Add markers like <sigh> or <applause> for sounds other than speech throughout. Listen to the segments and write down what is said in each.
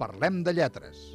Parlem de lletres.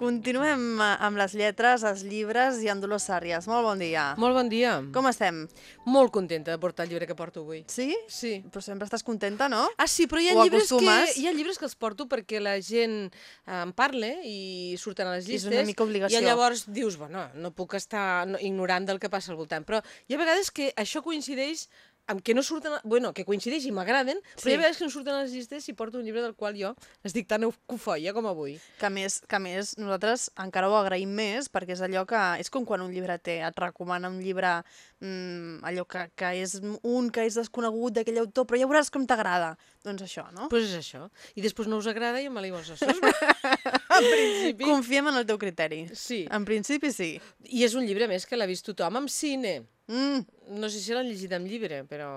Continuem eh, amb les lletres, els llibres i amb Dolors Sàrries. Molt bon dia. Molt bon dia. Com estem? Molt contenta de portar el llibre que porto avui. Sí? Sí. Però sempre estàs contenta, no? Ah, sí, però hi ha, Ho llibres que, hi ha llibres que els porto perquè la gent eh, en parle i surten a les És llistes. una mica obligació. I llavors dius, bueno, no puc estar no, ignorant del que passa al voltant. Però hi ha vegades que això coincideix amb que no surten, a- bueno, que coincideix i m'agraden, però Sí. hi ha vegades que no surten a les llistes i porto un llibre del qual jo estic tan cofoia com avui. Que a més, que a més nosaltres encara ho agraïm més perquè és allò que... És com quan un llibreter et recomana un llibre mm, allò que, que és un que és desconegut d'aquell autor, però ja veuràs com t'agrada. Doncs això, no? Doncs pues és això. I després no us agrada i em maligues això. en principi... Confiem en el teu criteri. Sí. En principi sí. I és un llibre més que l'ha vist tothom amb cine. Mm, No sé si l'han llegit en llibre, però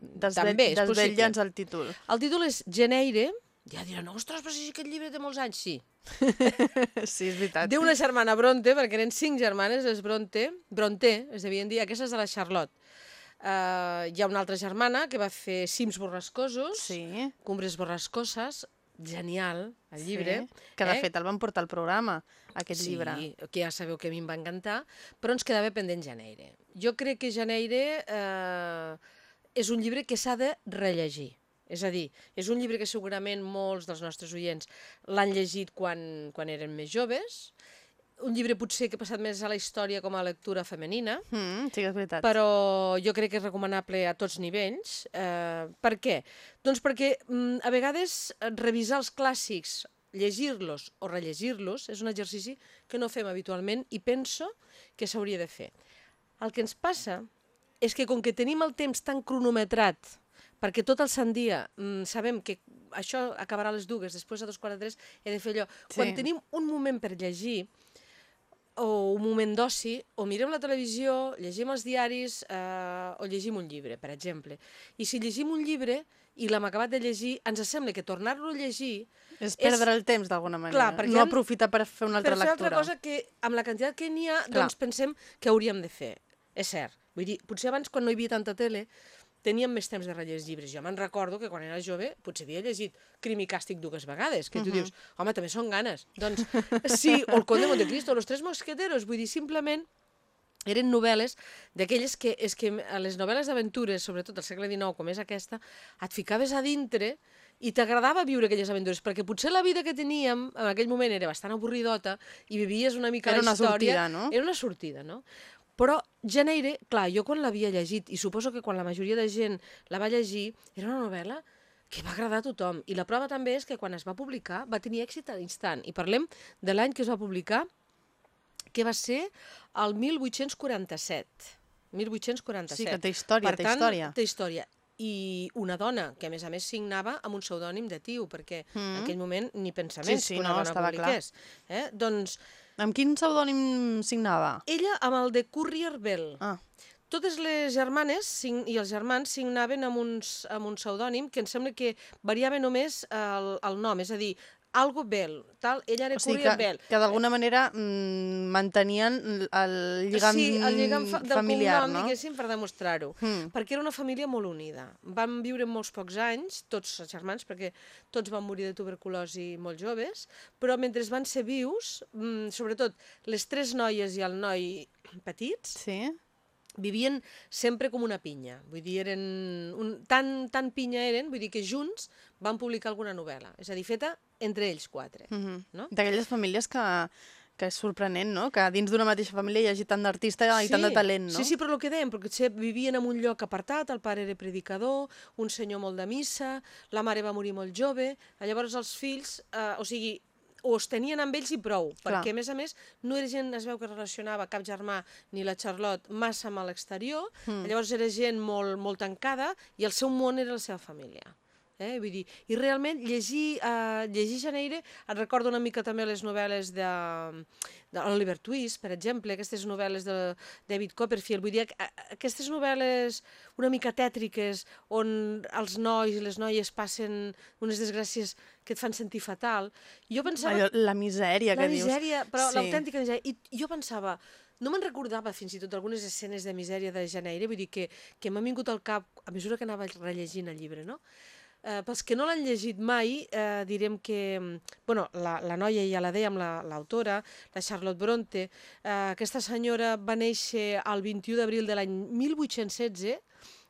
desvell, també és possible. el títol. El títol és Geneire. Ja diran, ostres, però si aquest llibre té molts anys. Sí. <laughs> sí, és veritat. Té una germana Bronte, perquè eren cinc germanes, les Bronte, Bronte, es devien dir, aquesta és de la Charlotte. Uh, hi ha una altra germana que va fer Cims borrascosos, Sí. Cumbres borrascoses, genial, el llibre. Sí, que de eh? fet el van portar al programa, aquest sí, llibre. que ja sabeu que a mi em va encantar, però ens quedava pendent Janeire. Jo crec que Janeire eh, és un llibre que s'ha de rellegir. És a dir, és un llibre que segurament molts dels nostres oients l'han llegit quan, quan eren més joves, un llibre potser que ha passat més a la història com a lectura femenina, Mm, sí és veritat. però jo crec que és recomanable a tots nivells. Eh, per què? Doncs perquè mm, a vegades eh, revisar els clàssics, llegir-los o rellegir-los és un exercici que no fem habitualment i penso que s'hauria de fer. El que ens passa és que com que tenim el temps tan cronometrat perquè tot el sant dia mm, sabem que això acabarà a les dues, després a dos quarts de tres he de fer allò. Sí. Quan tenim un moment per llegir, o un moment d'oci, o mirem la televisió, llegim els diaris eh, o llegim un llibre, per exemple. I si llegim un llibre i l'hem acabat de llegir, ens sembla que tornar-lo a llegir és perdre el temps d'alguna manera. Clar, no aprofitar per fer una altra per fer lectura. altra cosa que amb la quantitat que n'hi ha, Clar. doncs pensem que hauríem de fer. És cert. Vull dir, potser abans, quan no hi havia tanta tele, teníem més temps de rellegir llibres. Jo me'n recordo que quan era jove potser havia llegit Crim i Càstig dues vegades, que tu dius, home, també són ganes. Doncs sí, o el Conde Montecristo, o Los Tres Mosqueteros, vull dir, simplement eren novel·les d'aquelles que, és que a les novel·les d'aventures, sobretot al segle XIX, com és aquesta, et ficaves a dintre i t'agradava viure aquelles aventures, perquè potser la vida que teníem en aquell moment era bastant avorridota i vivies una mica Era la una història... sortida, no? Era una sortida, no? Però Janeire, clar, jo quan l'havia llegit, i suposo que quan la majoria de gent la va llegir, era una novel·la que va agradar a tothom. I la prova també és que quan es va publicar va tenir èxit a l'instant. I parlem de l'any que es va publicar, que va ser el 1847. 1847. Sí, que té història, per té tant, història. Té història. I una dona, que a més a més signava amb un pseudònim de tio, perquè mm. en aquell moment ni pensaments Sí, sí, que una no, dona clar. publiqués. Eh? Doncs Amb quin pseudònim signava? ella amb el de Courier Bell. Ah, Totes les germanes i els germans signaven amb, uns, amb un pseudònim que em sembla que variava només el, el nom, és a dir, algo Bell, tal, ella era o sigui que, Bell. que d'alguna manera mm, mantenien el lligam, sí, el lligam fa del familiar, cognom, no? diguéssim, per demostrar-ho. Mm. Perquè era una família molt unida. Van viure molts pocs anys, tots els germans, perquè tots van morir de tuberculosi molt joves, però mentre van ser vius, mm, sobretot les tres noies i el noi petits, Sí? Vivien sempre com una pinya. Vull dir, eren un, tan, tan pinya eren, vull dir que junts van publicar alguna novel·la. És a dir, feta entre ells quatre. Mm -hmm. No? D'aquelles famílies que, que és sorprenent, no? Que dins d'una mateixa família hi hagi tant d'artista i tant de talent, no? Sí, sí, però el que dèiem, perquè potser vivien en un lloc apartat, el pare era predicador, un senyor molt de missa, la mare va morir molt jove, llavors els fills, eh, o sigui, o es tenien amb ells i prou, Clar. perquè a més a més no era gent, es veu que relacionava cap germà ni la Charlotte massa amb l'exterior, mm. llavors era gent molt, molt tancada i el seu món era la seva família. Eh? Vull dir, I realment llegir, uh, llegir Janeire et recorda una mica també les novel·les de, de Oliver Twist, per exemple, aquestes novel·les de David Copperfield. Vull dir, aquestes novel·les una mica tètriques on els nois i les noies passen unes desgràcies que et fan sentir fatal. Jo pensava... Allò, la misèria la que dius. misèria, però Sí. l'autèntica misèria. I jo pensava, no me'n recordava fins i tot algunes escenes de misèria de Janeire, vull dir que, que m'ha vingut al cap a mesura que anava rellegint el llibre, no? Eh, pels que no l'han llegit mai, eh, direm que... mm, Bueno, la, la noia ja la dèiem, la- l'autora, la, Charlotte Bronte, eh, aquesta senyora va néixer el 21 d'abril de l'any 1816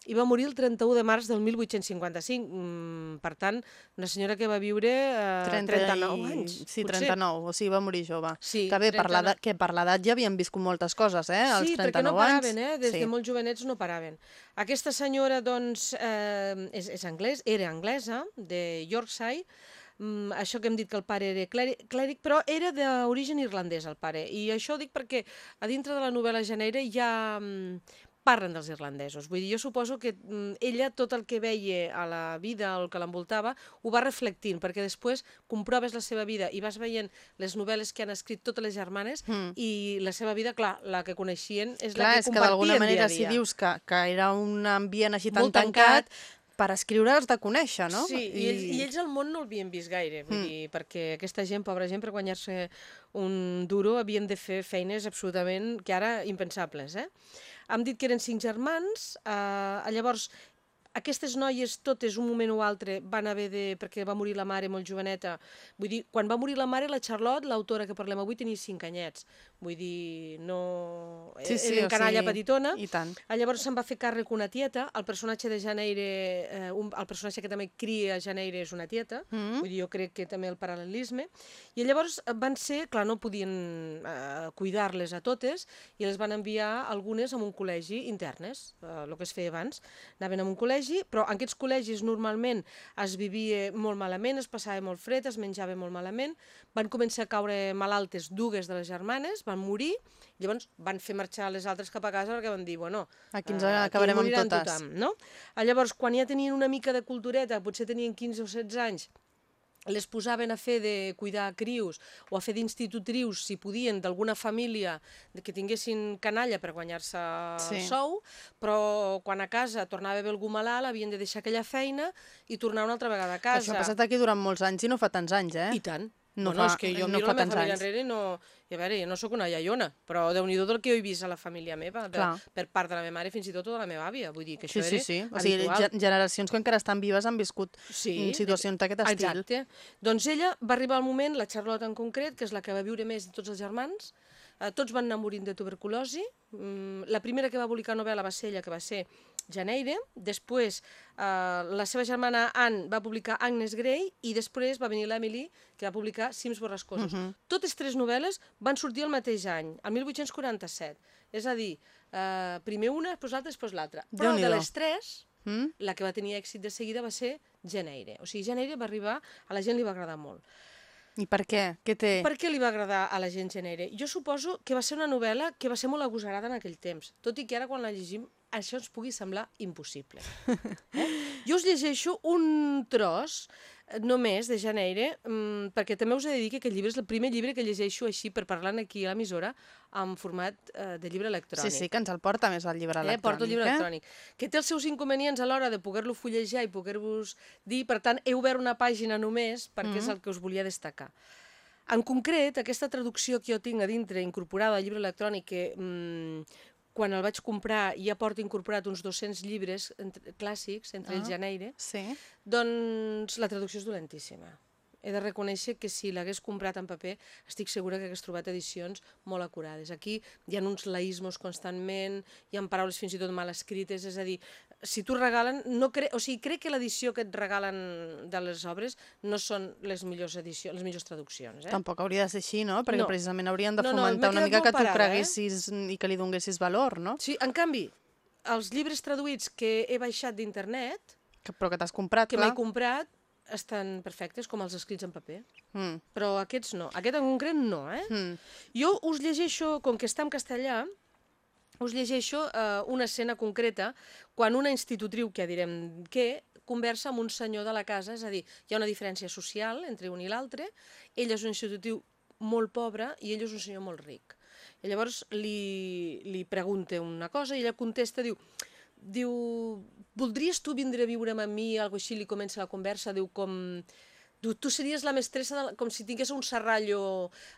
i va morir el 31 de març del 1855. Mm, per tant, una senyora que va viure eh, 39 i- anys. Sí, potser. 39, o sigui, va morir jove. Sí, que bé, per 39. l'edat que per l'edat ja havien viscut moltes coses, eh? Als Sí, 39 perquè no paraven, eh? Des sí. de molt jovenets no paraven. Aquesta senyora, doncs, eh, és, és anglès, era anglesa, de Yorkshire, Mm, això que hem dit que el pare era clèric, però era d'origen irlandès, el pare. I això ho dic perquè a dintre de la novel·la Janeire hi ha... parlen dels irlandesos. Vull dir, jo suposo que mm, ella tot el que veia a la vida, el que l'envoltava, ho va reflectint, perquè després comproves la seva vida i vas veient les novel·les que han escrit totes les germanes Mm. i la seva vida, clar, la que coneixien és Clar, la és que que d'alguna compartien manera, dia a si dia. dius que, que era un ambient així tan Molt tancat, tancat, per escriure has de conèixer, no? Sí, i, ells, i ells al món no l'havien vist gaire, vull Mm. dir, perquè aquesta gent, pobra gent, per guanyar-se un duro havien de fer feines absolutament, que ara, impensables, eh? Hem dit que eren cinc germans, eh, llavors aquestes noies totes, un moment o altre, van haver de... perquè va morir la mare molt joveneta. Vull dir, quan va morir la mare, la Charlotte, l'autora que parlem avui, tenia cinc anyets. Vull dir, no... Sí, sí, era canalla sigui, petitona. I tant. Llavors se'n va fer càrrec una tieta, el personatge de Janeire, eh, un, el personatge que també cria Janeire és una tieta, Mm. vull dir, jo crec que també el paral·lelisme, i llavors van ser, clar, no podien eh, cuidar-les a totes, i les van enviar algunes a un col·legi internes, eh, el que es feia abans, anaven a un col·legi, però en aquests col·legis normalment es vivia molt malament, es passava molt fred, es menjava molt malament, van començar a caure malaltes dues de les germanes, van morir, llavors van fer marxar les altres cap a casa perquè van dir, bueno, Aquí ens eh, acabarem amb moriran totes. Tothom, no? Llavors, quan ja tenien una mica de cultureta, potser tenien 15 o 16 anys, les posaven a fer de cuidar crius o a fer d'institutrius, si podien, d'alguna família que tinguessin canalla per guanyar-se Sí. sou, però quan a casa tornava a haver algú malalt havien de deixar aquella feina i tornar una altra vegada a Això casa. ha passat aquí durant molts anys i no fa tants anys, eh? I tant. No bueno, fa- és que jo no miro la meva família anys. enrere i no... I a veure, jo no sóc una iaiona, però déu nhi del que jo he vist a la família meva, Clar. per part de la meva mare, fins i tot de la meva àvia. Vull dir que Sí, això sí, era sí. O sigui, habitual. generacions que encara estan vives han viscut Sí, mm, situacions d'aquest estil. Exacte. Doncs ella va arribar al moment, la Charlotte en concret, que és la que va viure més de tots els germans, eh, tots van anar morint de tuberculosi. Mm, la primera que va publicar novel·la va ser ella, que va ser Janeire. Després, eh, la seva germana Anne va publicar Agnes Grey i després va venir l'Emily, que va publicar Cims borrascosos. Mhm. Totes tres novel·les van sortir el mateix any, el 1847. És a dir, eh, primer una, després l'altra, després l'altra. Però de les tres, Mm? la que va tenir èxit de seguida va ser Janeire. O sigui, Janeire va arribar, a la gent li va agradar molt. I per què? Què té? Per què li va agradar a la gent Janeire? Jo suposo que va ser una novel·la que va ser molt agosarada en aquell temps, tot i que ara quan la llegim això ens pugui semblar impossible. Eh? Jo us llegeixo un tros eh, només de Janeire, mm, perquè també us he de dir que aquest llibre és el primer llibre que llegeixo així per parlar aquí a l'emissora en format eh, de llibre electrònic. Sí, sí, que ens el porta més al llibre Eh, electrònic. porto el llibre eh? electrònic, que té els seus inconvenients a l'hora de poder-lo fullejar i poder-vos dir, per tant, he obert una pàgina només perquè és el que us volia destacar. En concret, aquesta traducció que jo tinc a dintre, incorporada al llibre electrònic, que mm, quan el vaig comprar ja porta incorporat uns 200 llibres entre, clàssics, entre ells Ah. Janeire, Sí. doncs la traducció és dolentíssima. He de reconèixer que si l'hagués comprat en paper estic segura que hagués trobat edicions molt acurades. Aquí hi ha uns laïsmos constantment, hi ha paraules fins i tot mal escrites, és a dir, si t'ho regalen, no cre... o sigui, crec que l'edició que et regalen de les obres no són les millors edicions, les millors traduccions. Eh? Tampoc hauria de ser així, no? Perquè No. precisament haurien de No, no, fomentar m'he una mica que tu parada, eh? creguessis i que li donessis valor, no? Sí, en canvi, els llibres traduïts que he baixat d'internet, Que, però que t'has comprat, que clar. m'he comprat, estan perfectes com els escrits en paper. Mm. Però aquests no. Aquest en concret no, eh? Mm. Jo us llegeixo, com que està en castellà, us llegeixo eh, una escena concreta quan una institutriu, que direm què, conversa amb un senyor de la casa, és a dir, hi ha una diferència social entre un i l'altre, ell és un institutriu molt pobre i ell és un senyor molt ric. I llavors li, li pregunta una cosa i ella contesta, diu, diu, voldries tu vindre a viure amb mi, algo així, li comença la conversa, diu, com, Diu, tu series la mestressa, de, com si tingués un serrallo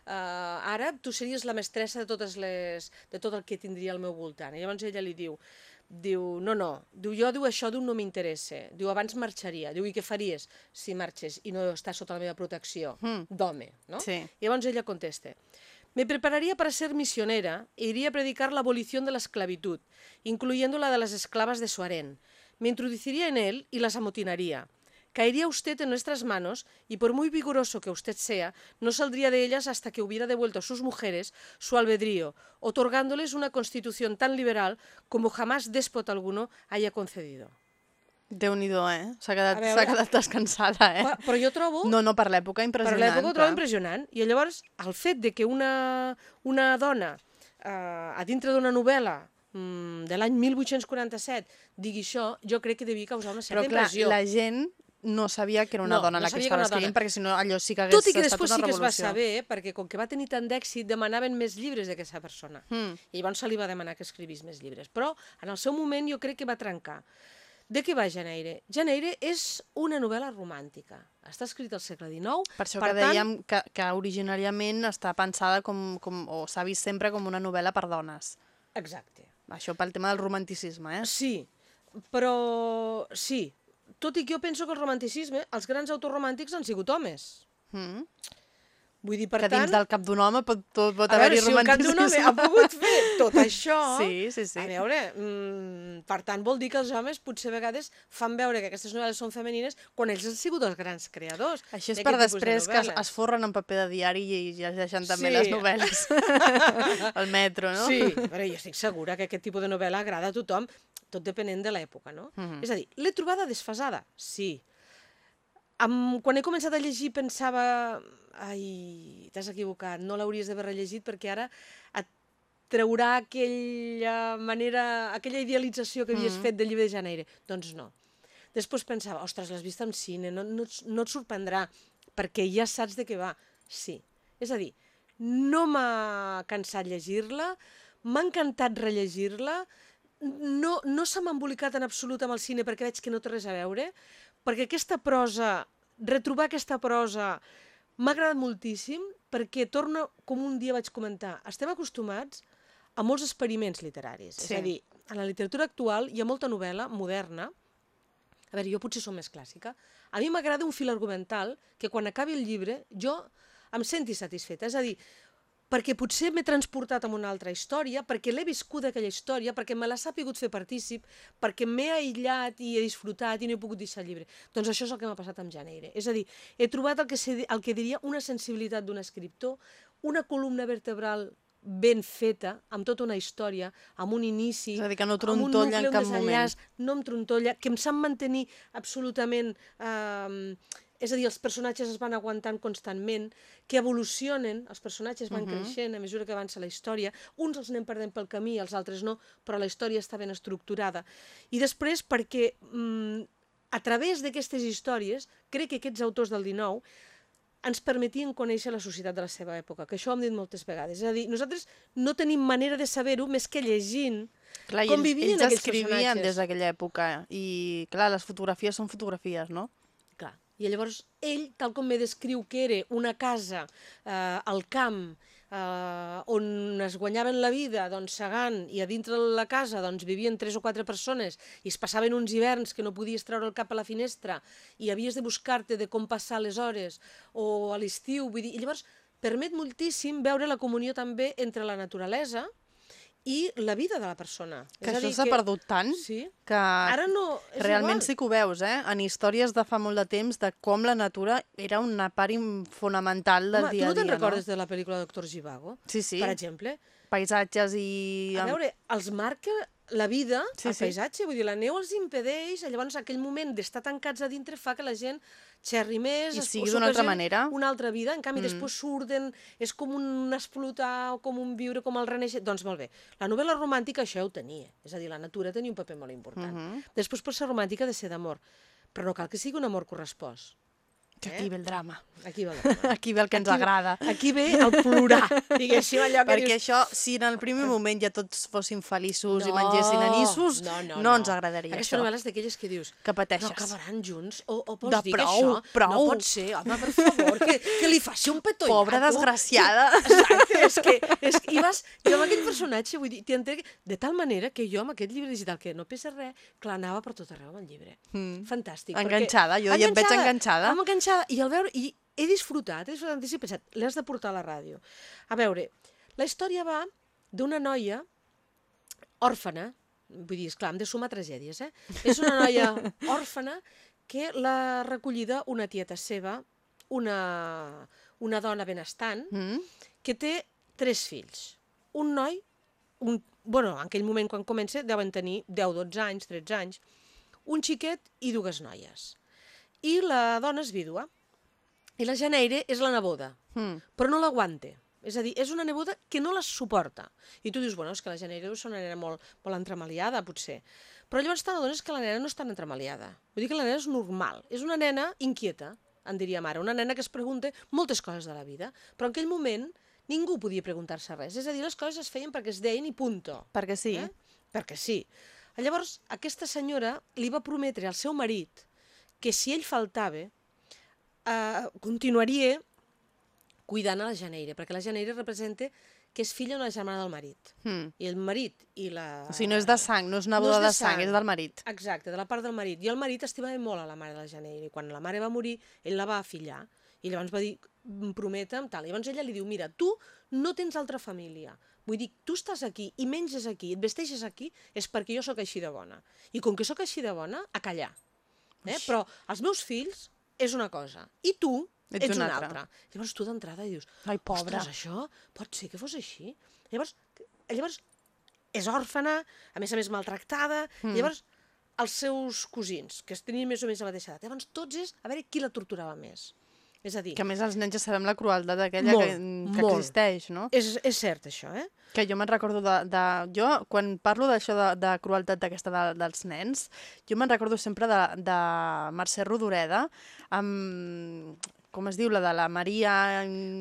eh, àrab, tu series la mestressa de, totes les, de tot el que tindria al meu voltant. I llavors ella li diu, Diu, no, no, diu, jo diu, això diu, no m'interessa. Diu, abans marxaria. Diu, i què faries si marxes i no estàs sota la meva protecció Mm. d'home, no? Sí. Y llavors ella contesta, me prepararía para ser misionera e iría a predicar la abolición de la esclavitud, incluyendo la de las esclavas de Suarén. Me introduciría en él y las amotinaría. Caería usted en nuestras manos y por muy vigoroso que usted sea, no saldría de ellas hasta que hubiera devuelto a sus mujeres su albedrío, otorgándoles una constitución tan liberal como jamás déspota alguno haya concedido. Déu-n'hi-do, eh? S'ha quedat, veure- quedat descansada, eh? Però jo trobo... No, no, per l'època per impressionant. l'època ho trobo impressionant. I llavors, el fet de que una, una dona eh, a dintre d'una novel·la mm, de l'any 1847 digui això, jo crec que devia causar una certa Però clar, impressió. la gent no sabia que era una No, dona no la que estava escrivint, dona. perquè si no allò sí que hagués Tot i que després sí que es va saber, perquè com que va tenir tant d'èxit, demanaven més llibres d'aquesta persona. Mm. I llavors se li va demanar que escrivís més llibres. Però en el seu moment jo crec que va trencar. De què va Janeire? Janeire és una novel·la romàntica. Està escrita al segle XIX. Per això per que tant, dèiem que, que originàriament està pensada com, com o s'ha vist sempre com una novel·la per dones. Exacte. Això pel tema del romanticisme, eh? Sí, però sí. Tot i que jo penso que el romanticisme, els grans autors romàntics han sigut homes. Mm. Vull dir, per que tant... dins del cap d'un home pot, tot, pot a veure, haver-hi si un cap d'un home romanticisme. ha pogut fer tot <laughs> això... Sí, sí, sí. A veure, mm, per tant, vol dir que els homes potser a vegades fan veure que aquestes novel·les són femenines quan ells han sigut els grans creadors Això és per tipus de després que es, es forren en paper de diari i llegeixen també Sí. les novel·les <laughs> al metro, no? Sí, però jo estic segura que aquest tipus de novel·la agrada a tothom, tot depenent de l'època, no? Mhm. És a dir, l'he trobada desfasada? Sí. Am, quan he començat a llegir pensava ai, t'has equivocat, no l'hauries d'haver rellegit perquè ara et traurà aquella manera, aquella idealització que havies Mhm. fet del llibre de Janeire. Doncs no. Després pensava, ostres, l'has vist en cine, no, no, no et sorprendrà, perquè ja saps de què va. Sí. És a dir, no m'ha cansat llegir-la, m'ha encantat rellegir-la, no, no se m'ha embolicat en absolut amb el cine perquè veig que no té res a veure, perquè aquesta prosa, retrobar aquesta prosa, m'ha agradat moltíssim perquè torna, com un dia vaig comentar, estem acostumats a molts experiments literaris. Sí. És a dir, en la literatura actual hi ha molta novel·la moderna a veure, jo potser som més clàssica. A mi m'agrada un fil argumental que quan acabi el llibre jo em senti satisfeta. És a dir, perquè potser m'he transportat a una altra història, perquè l'he viscut aquella història, perquè me l'ha sapigut fer partícip, perquè m'he aïllat i he disfrutat i no he pogut deixar el llibre. Doncs això és el que m'ha passat amb Janeire. És a dir, he trobat el que, se, el que diria una sensibilitat d'un escriptor, una columna vertebral ben feta, amb tota una història, amb un inici, És a dir, que no amb un trontolla en nucli, un cap moment. no em trontolla, que em sap mantenir absolutament... Eh, és a dir, els personatges es van aguantant constantment, que evolucionen, els personatges van uh -huh. creixent a mesura que avança la història, uns els anem perdent pel camí, els altres no, però la història està ben estructurada. I després perquè mm, a través d'aquestes històries, crec que aquests autors del 19 ens permetien conèixer la societat de la seva època, que això ho hem dit moltes vegades. És a dir, nosaltres no tenim manera de saber-ho més que llegint Clar, com ells, vivien ells escrivien personatges. des d'aquella època i, clar, les fotografies són fotografies, no? I llavors ell, tal com me descriu que era una casa eh, al camp eh, on es guanyaven la vida doncs, segant i a dintre de la casa doncs, vivien tres o quatre persones i es passaven uns hiverns que no podies treure el cap a la finestra i havies de buscar-te de com passar les hores o a l'estiu, vull dir, i llavors permet moltíssim veure la comunió també entre la naturalesa i la vida de la persona. Que És això s'ha perdut tant Sí. que Ara no... És realment igual. sí que ho veus, eh? En històries de fa molt de temps de com la natura era una part fonamental del Home, dia tu a no te'n dia, recordes de la pel·lícula Doctor Givago? Sí, sí. Per exemple? Paisatges i... A veure, els marca la vida, Sí, el sí. paisatge, vull dir, la neu els impedeix, llavors aquell moment d'estar tancats a dintre fa que la gent xerri més, I es- sigui d'una altra manera. Una altra vida, en canvi, Mm. mm. després surten, és com un explotar, o com un viure, com el reneixer... Doncs molt bé, la novel·la romàntica això ja ho tenia, és a dir, la natura tenia un paper molt important. Mhm. Després, per ser romàntica, ha de ser d'amor, però no cal que sigui un amor correspost. Que aquí ve el drama. Aquí ve el <laughs> drama. Aquí ve el que ens Aquí agrada. Aquí ve el plorar, <laughs> diguéssim, allò que Perquè dius... això, si en el primer moment ja tots fossin feliços i mengessin anissos, no, no, no ens agradaria Aquesta això. novel·la és d'aquelles que dius... Que pateixes. No acabaran junts? O, o pots De dir prou, que això no prou. pot ser? Home, per favor, que, que li faci un petó. Pobra desgraciada. <laughs> Exacte, és que, és que i vas, jo amb aquest personatge, vull dir, t'hi entenc, de tal manera que jo amb aquest llibre digital, que no pesa res, clar, anava per tot arreu amb el llibre. Mm. Fantàstic. Enganxada, jo ja et veig enganxada. Amb enganxada. I al veure, i he disfrutat, he disfrutat tantíssim, he pensat, l'has de portar a la ràdio. A veure, la història va d'una noia òrfana, vull dir, esclar, hem de sumar tragèdies, eh? És una noia <laughs> òrfana que l'ha recollida una tieta seva, una, una dona benestant, Mm? que té tres fills. Un noi, un, bueno, en aquell moment quan comença deuen tenir 10, 12 anys, 13 anys, un xiquet i dues noies. I la dona és vídua. I la Janeire és la neboda, Mm. però no l'aguante. És a dir, és una neboda que no la suporta. I tu dius, bueno, és que la Janeire ser una nena molt, molt entremaliada, potser. Però llavors t'adones que la nena no és tan entremaliada. Vull dir que la nena és normal. És una nena inquieta, en diria mare. Una nena que es pregunta moltes coses de la vida. Però en aquell moment ningú podia preguntar-se res. És a dir, les coses es feien perquè es deien i punto. Perquè sí. Eh? Perquè sí. Llavors, aquesta senyora li va prometre al seu marit que si ell faltava, eh, continuaria cuidant a la Janeire, perquè la Janeire representa que és filla d'una germana del marit. Mm. I el marit i la... O sigui, no és de sang, no és una No boda és de de sang, sang. és del marit. Exacte, de la part del marit. I el marit estimava molt a la mare de la Janeire. I quan la mare va morir, ell la va afillar. I llavors va dir, "Mm, prometem, tal. I llavors ella li diu, mira, tu no tens altra família. Vull dir, tu estàs aquí i menges aquí, et vesteixes aquí, és perquè jo sóc així de bona. I com que sóc així de bona, a callar. Eh? Però els meus fills és una cosa. I tu Ets ets, una una, altra. altra. Llavors tu d'entrada dius, Ai, pobra. ostres, això pot ser que fos així? Llavors, llavors és òrfana, a més a més maltractada, mm. llavors els seus cosins, que es tenien més o menys la mateixa edat, llavors tots és a veure qui la torturava més. És a dir, Que a més els nens ja sabem la crueltat aquella Molt, que, que molt. existeix, no? és, és cert això, eh? Que jo me'n recordo de, de... Jo, quan parlo d'això de, de crueltat d'aquesta de, dels nens, jo me'n recordo sempre de, de Mercè Rodoreda, amb... Com es diu? La de la Maria...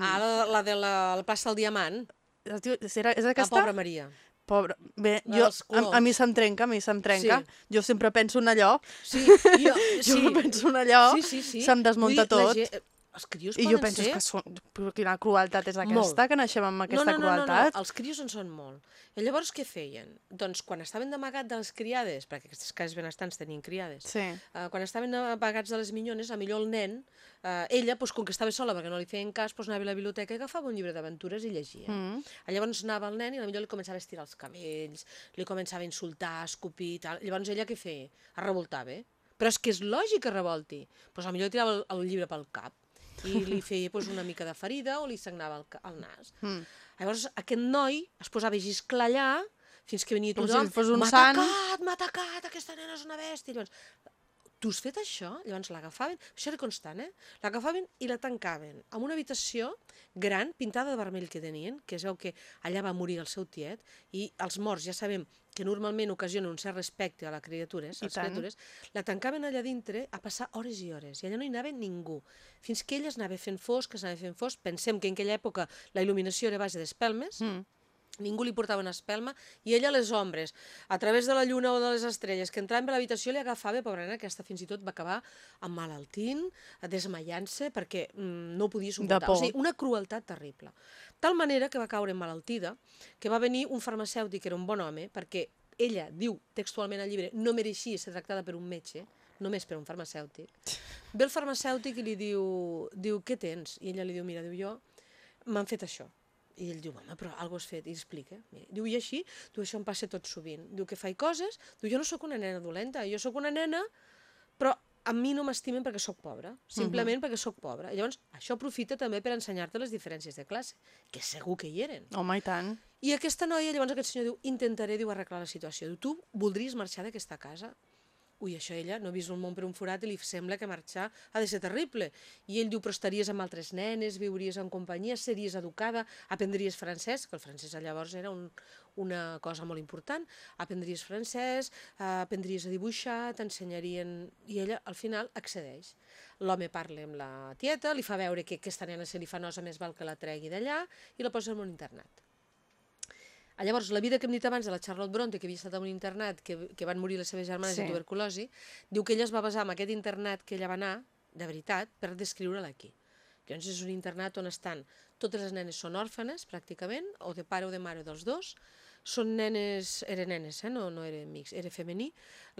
Ah, la, la de la, la plaça del Diamant, Es diu, serà, és la aquesta? pobra Maria. Pobra. Bé, La jo, a, a mi se'm trenca, a mi se'm trenca. Sí. Jo sempre penso en allò, Sí, <laughs> jo, jo sí. penso en allò, sí, sí, sí. se'm desmunta dir, la tot. gent- els crios I jo penso ser... que són... Quina crueltat és aquesta, Molt. que naixem amb aquesta no, no, no, no, crueltat? no, els crios en són molt. I llavors què feien? Doncs quan estaven d'amagat de les criades, perquè aquestes cases benestants tenien criades, Sí. eh, quan estaven amagats de les minyones, a millor el nen, eh, ella, doncs, com que estava sola perquè no li feien cas, doncs anava a la biblioteca i agafava un llibre d'aventures i llegia. Mm. Llavors anava el nen i a millor li començava a estirar els cabells, li començava a insultar, a escopir i tal. Llavors ella què feia? Es revoltava. Però és que és lògic que revolti. Doncs a millor tirava el, el llibre pel cap i li feia doncs, una mica de ferida o li sagnava el, el nas. Mm. Llavors aquest noi es posava a gisclar allà fins que venia si tothom, un m'ha sant." atacat, m'ha atacat, aquesta nena és una bèstia. Llavors, tu has fet això? Llavors l'agafaven, això era constant, eh? L'agafaven i la tancaven en una habitació gran, pintada de vermell que tenien, que es veu que allà va morir el seu tiet, i els morts ja sabem que normalment ocasionen un cert respecte a les criatures, I a les criatures, la tancaven allà dintre a passar hores i hores, i allà no hi anava ningú. Fins que ella es anava fent fosc, es anava fent fosc, pensem que en aquella època la il·luminació era a base d'espelmes, Mm. Ningú li portava una espelma, i ella les ombres, a través de la lluna o de les estrelles, que entraven a l'habitació li agafava, pobra nena, aquesta fins i tot va acabar emmalaltint, desmaiant-se, perquè mm, no podia suportar. por. O sigui, una crueltat terrible. Tal manera que va caure emmalaltida, que va venir un farmacèutic, que era un bon home, perquè ella diu textualment al llibre no mereixia ser tractada per un metge, només per un farmacèutic. Ve el farmacèutic i li diu, diu què tens? I ella li diu, mira, diu jo, m'han fet això. I ell diu, home, però alguna has fet, i explica. Mira, diu, i així? Diu, això em passa tot sovint. Diu que faig coses, diu, jo no sóc una nena dolenta, jo sóc una nena, però a mi no m'estimen perquè sóc pobra, simplement perquè sóc pobra. Llavors, això aprofita també per ensenyar-te les diferències de classe, que segur que hi eren. Home, i tant. I aquesta noia, llavors aquest senyor diu, intentaré, diu, arreglar la situació. Diu, tu voldries marxar d'aquesta casa? Ui, això ella no ha vist el món per un forat i li sembla que marxar ha de ser terrible. I ell diu, però estaries amb altres nenes, viuries en companyia, series educada, aprendries francès, que el francès llavors era un, una cosa molt important, aprendries francès, eh, aprendries a dibuixar, t'ensenyarien... I ella, al final, accedeix. L'home parla amb la tieta, li fa veure que aquesta nena se li fa nosa més val que la tregui d'allà i la posa en un internat. Ah, Llavors, la vida que hem dit abans de la Charlotte Bronte, que havia estat en un internat, que, que van morir les seves germanes sí. De tuberculosi, diu que ella es va basar en aquest internat que ella va anar, de veritat, per descriure-la aquí. Que llavors és un internat on estan totes les nenes són òrfanes, pràcticament, o de pare o de mare dels dos, són nenes, eren nenes, eh? no, no era mix, era femení.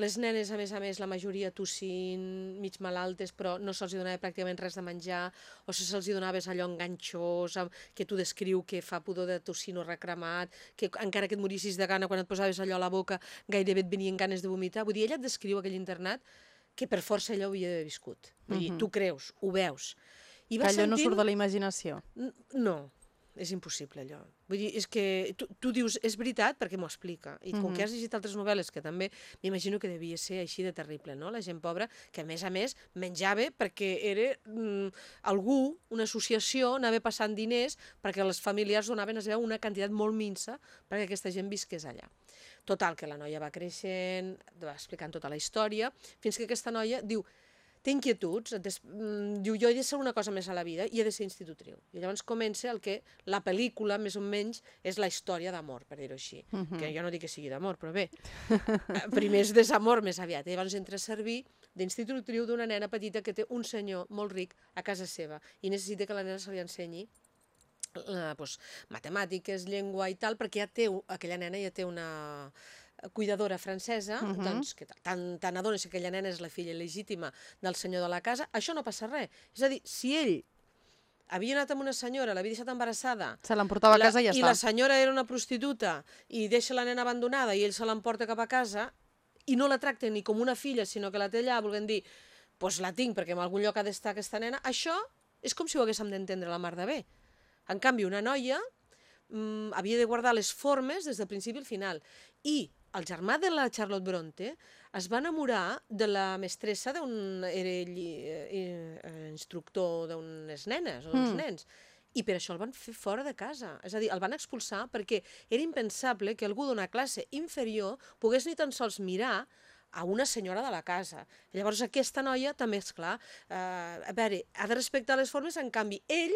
Les nenes, a més a més, la majoria tossint, mig malaltes, però no se'ls donava pràcticament res de menjar, o si se'ls donava és allò enganxós, que tu descriu que fa pudor de tocino recremat, que encara que et morissis de gana quan et posaves allò a la boca gairebé et venien ganes de vomitar. Vull dir, ella et descriu aquell internat que per força ella ho havia d'haver viscut. Vull dir, tu creus, ho veus. I Que vas allò no sentint- surt de la imaginació. No, és impossible allò. Vull dir, és que tu, tu dius, és veritat perquè m'ho explica. I com que has llegit altres novel·les, que també m'imagino que devia ser així de terrible, no? La gent pobra, que a més a més menjava perquè era mm, algú, una associació, anava passant diners perquè les familiars donaven a saber una quantitat molt minsa perquè aquesta gent visqués allà. Total, que la noia va creixent, va explicant tota la història, fins que aquesta noia diu, té inquietuds, et des... mm, diu, jo he de ser una cosa més a la vida i he de ser institutriu. I llavors comença el que la pel·lícula, més o menys, és la història d'amor, per dir-ho així. Uh -huh. Que jo no dic que sigui d'amor, però bé, <laughs> primer és desamor més aviat. I llavors entra a servir d'institutriu d'una nena petita que té un senyor molt ric a casa seva i necessita que la nena se li ensenyi eh, pues, matemàtiques, llengua i tal, perquè ja té, aquella nena ja té una cuidadora francesa, uh -huh. doncs, que tant, tant adones que aquella nena és la filla legítima del senyor de la casa, això no passa res. És a dir, si ell havia anat amb una senyora, l'havia deixat embarassada, Se l'emportava a casa i ja i està. la senyora era una prostituta i deixa la nena abandonada i ell se l'emporta cap a casa i no la tracta ni com una filla, sinó que la té allà, volent dir, doncs pues la tinc perquè en algun lloc ha d'estar aquesta nena, això és com si ho haguéssim d'entendre la mar de bé. En canvi, una noia mm, havia de guardar les formes des del principi al final. I el germà de la Charlotte Bronte es va enamorar de la mestressa d'un... era eh, eh, instructor d'unes nenes o d'uns Mm. nens. I per això el van fer fora de casa. És a dir, el van expulsar perquè era impensable que algú d'una classe inferior pogués ni tan sols mirar a una senyora de la casa. Llavors aquesta noia també, és clar, eh, a veure, ha de respectar les formes, en canvi, ell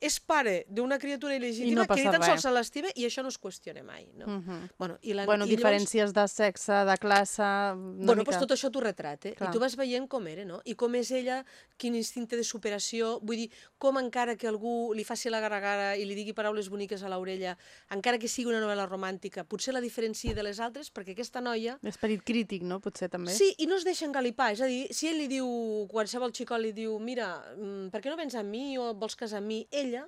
és pare d'una criatura il·legítima no que ni tan sols se l'estima i això no es qüestiona mai. No? Mhm. bueno, i la, Bueno, i diferències de sexe, de classe... Bueno, mica... doncs tot això t'ho retrata. Clar. I tu vas veient com era, no? I com és ella, quin instinte de superació, vull dir, com encara que algú li faci la garagara i li digui paraules boniques a l'orella, encara que sigui una novel·la romàntica, potser la diferencia de les altres, perquè aquesta noia... Esperit crític, no? Potser també. Sí, i no es deixa engalipar, és a dir, si ell li diu, qualsevol xicot li diu, mira, mm, per què no vens amb mi o vols casar amb mi? Ella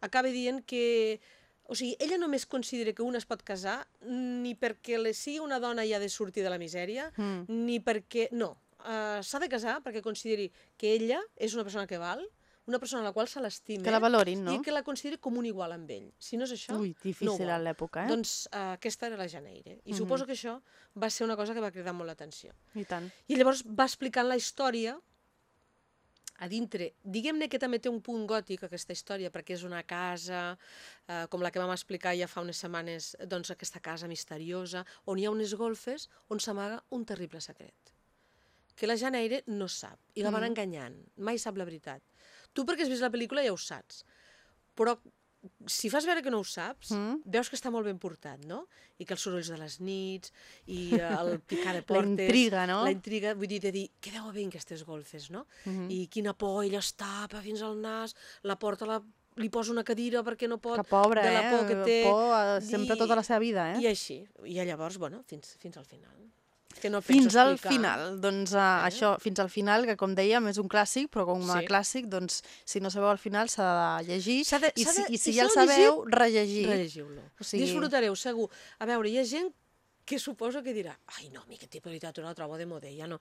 acaba dient que... O sigui, ella només considera que una es pot casar ni perquè le sigui una dona i ha de sortir de la misèria, Mm. ni perquè... No, uh, s'ha de casar perquè consideri que ella és una persona que val, una persona a la qual se l'estima Que la valorin, no? i que la consideri com un igual amb ell. Si no és això, Ui, no difícil a vol. l'època, eh? Doncs uh, aquesta era la Janeire. I Mhm. suposo que això va ser una cosa que va cridar molt l'atenció. I tant. I llavors va explicant la història a dintre. Diguem-ne que també té un punt gòtic aquesta història, perquè és una casa, eh, com la que vam explicar ja fa unes setmanes, doncs aquesta casa misteriosa, on hi ha unes golfes on s'amaga un terrible secret que la Janeire no sap, i la van Mm. enganyant, mai sap la veritat. Tu perquè has vist la pel·lícula ja ho saps, però si fas veure que no ho saps, Mm. veus que està molt ben portat, no? I que els sorolls de les nits, i eh, <laughs> el picar de La portes... intriga, no? La intriga, vull dir, de dir, què deu haver en aquestes golfes, no? Mhm. I quina por, ella es tapa fins al nas, la porta la, li posa una cadira perquè no pot... Que pobra, de la eh? por que té. Por eh, sempre I- tota la seva vida, eh? I així. I llavors, bueno, fins, fins al final. Que no Fins penso al explicar. final, doncs uh, això, fins al final, que com dèiem és un clàssic, però com a Sí. clàssic, doncs si no sabeu al final s'ha de llegir de- i, si, de- i si i ja el sabeu, rellegir. Rellegiu-lo. O sigui- Disfrutareu, segur. A veure, hi ha gent que suposo que dirà ai, no, a mi aquest tipus de literatura la trobo de moda, ja no.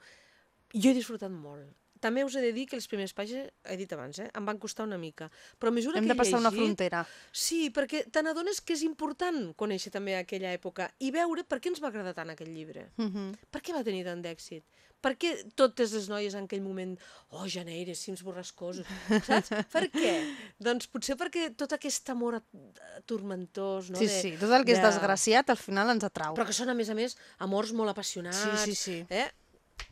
Jo he disfrutat molt. També us he de dir que les primeres pàgines, he dit abans, eh, em van costar una mica. Però a mesura Hem que de passar he una llegit, frontera. Sí, perquè te n'adones que és important conèixer també aquella època i veure per què ens va agradar tant aquell llibre. Mhm. Per què va tenir tant d'èxit? Per què totes les noies en aquell moment, oh, Janeires, cims borrascosos, saps? <laughs> Per què? Doncs potser perquè tot aquest amor turmentós, no? Sí, de, sí, tot el que és de- desgraciat al final ens atrau. Però que són, a més a més, amors molt apassionats. Sí, sí, sí. Eh?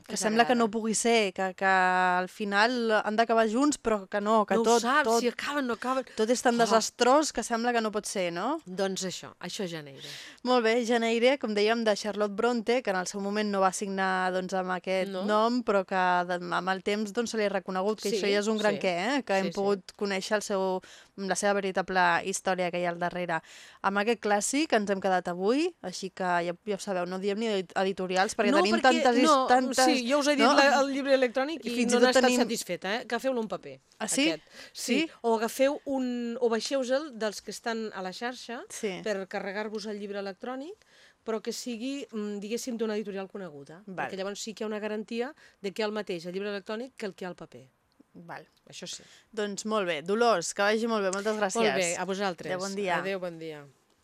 Que sembla que no pugui ser, que, que al final han d'acabar junts, però que no, que no tot, ho saps, tot, si acaben, no acaben. tot és tan Oh. desastrós que sembla que no pot ser, no? Doncs això, això ja n'era. Molt bé, Janeire, com dèiem, de Charlotte Bronte, que en el seu moment no va signar doncs, amb aquest No. nom, però que de, amb el temps doncs, se li ha reconegut que Sí, això ja és un gran sí. què, eh? que Sí, hem sí. pogut conèixer el seu, la seva veritable història que hi ha al darrere. Amb aquest clàssic ens hem quedat avui, així que ja, ja ho sabeu, no diem ni edit- editorials, perquè no, tenim perquè, tantes... no, tantes Sí, jo us he dit no? la, el llibre electrònic I i, fins no n'he estat tenim- satisfeta, eh? Agafeu-lo un paper. Ah, sí? Aquest. Sí? Sí? O agafeu un... o baixeu-se'l dels que estan a la xarxa Sí. per carregar-vos el llibre electrònic però que sigui, mm, diguéssim, d'una editorial coneguda. Val. Perquè llavors sí que hi ha una garantia de que hi ha el mateix el llibre electrònic que el que hi ha al paper. Val. Això sí. Doncs molt bé. Dolors, que vagi molt bé. Moltes gràcies. Molt bé, a vosaltres. Adéu, bon dia. Adéu, bon dia.